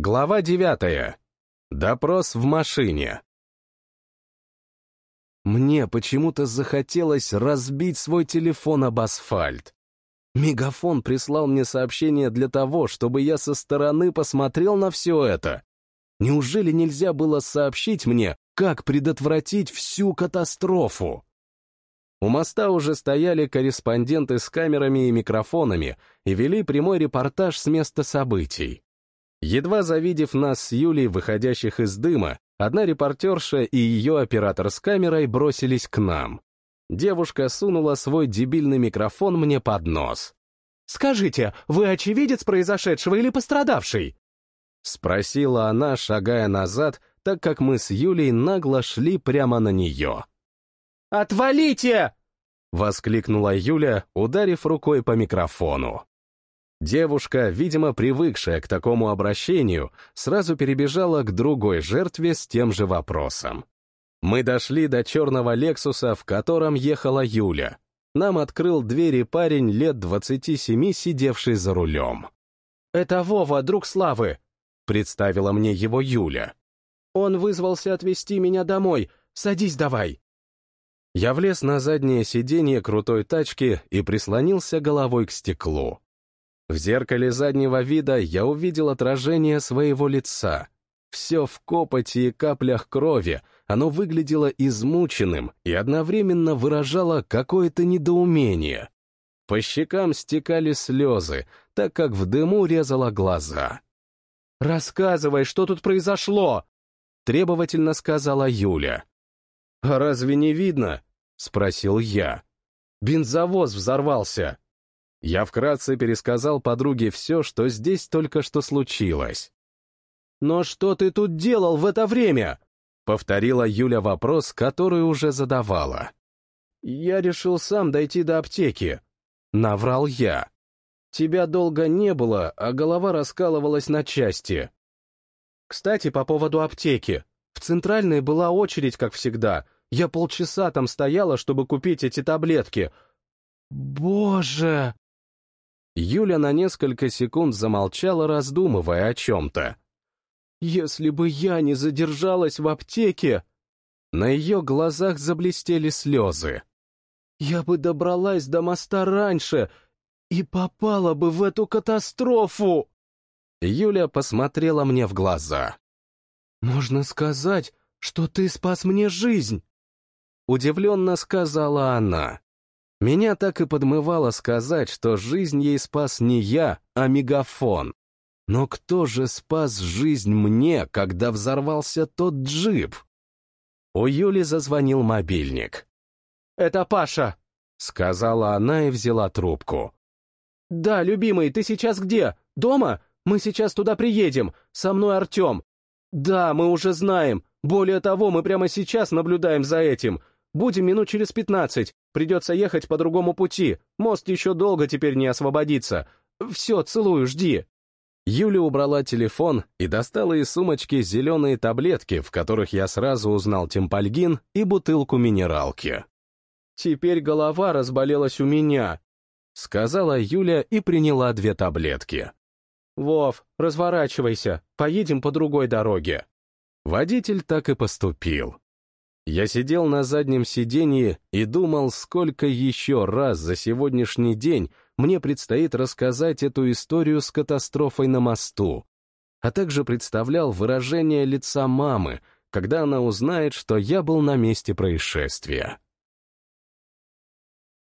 Глава девятая. Допрос в машине. Мне почему-то захотелось разбить свой телефон об асфальт. Мегафон прислал мне сообщение для того, чтобы я со стороны посмотрел на все это. Неужели нельзя было сообщить мне, как предотвратить всю катастрофу? У моста уже стояли корреспонденты с камерами и микрофонами и вели прямой репортаж с места событий. Едва завидев нас с Юлей, выходящих из дыма, одна репортерша и ее оператор с камерой бросились к нам. Девушка сунула свой дебильный микрофон мне под нос. «Скажите, вы очевидец произошедшего или пострадавший?» Спросила она, шагая назад, так как мы с Юлей нагло шли прямо на нее. «Отвалите!» — воскликнула Юля, ударив рукой по микрофону. Девушка, видимо, привыкшая к такому обращению, сразу перебежала к другой жертве с тем же вопросом. Мы дошли до черного «Лексуса», в котором ехала Юля. Нам открыл двери парень лет 27, сидевший за рулем. «Это Вова, друг Славы», — представила мне его Юля. «Он вызвался отвезти меня домой. Садись давай». Я влез на заднее сиденье крутой тачки и прислонился головой к стеклу. В зеркале заднего вида я увидел отражение своего лица. Все в копоти и каплях крови, оно выглядело измученным и одновременно выражало какое-то недоумение. По щекам стекали слезы, так как в дыму резало глаза. «Рассказывай, что тут произошло?» — требовательно сказала Юля. «А разве не видно?» — спросил я. «Бензовоз взорвался». Я вкратце пересказал подруге все, что здесь только что случилось. «Но что ты тут делал в это время?» — повторила Юля вопрос, который уже задавала. «Я решил сам дойти до аптеки», — наврал я. «Тебя долго не было, а голова раскалывалась на части». «Кстати, по поводу аптеки. В центральной была очередь, как всегда. Я полчаса там стояла, чтобы купить эти таблетки. Боже!» Юля на несколько секунд замолчала, раздумывая о чем-то. «Если бы я не задержалась в аптеке...» На ее глазах заблестели слезы. «Я бы добралась до моста раньше и попала бы в эту катастрофу!» Юля посмотрела мне в глаза. «Можно сказать, что ты спас мне жизнь!» Удивленно сказала она. Меня так и подмывало сказать, что жизнь ей спас не я, а мегафон. Но кто же спас жизнь мне, когда взорвался тот джип? У Юли зазвонил мобильник. «Это Паша», — сказала она и взяла трубку. «Да, любимый, ты сейчас где? Дома? Мы сейчас туда приедем. Со мной Артем. Да, мы уже знаем. Более того, мы прямо сейчас наблюдаем за этим. Будем минут через пятнадцать. Придется ехать по другому пути. Мост еще долго теперь не освободится. Все, целую, жди». Юля убрала телефон и достала из сумочки зеленые таблетки, в которых я сразу узнал темпальгин и бутылку минералки. «Теперь голова разболелась у меня», — сказала Юля и приняла две таблетки. «Вов, разворачивайся, поедем по другой дороге». Водитель так и поступил. Я сидел на заднем сиденье и думал, сколько еще раз за сегодняшний день мне предстоит рассказать эту историю с катастрофой на мосту, а также представлял выражение лица мамы, когда она узнает, что я был на месте происшествия.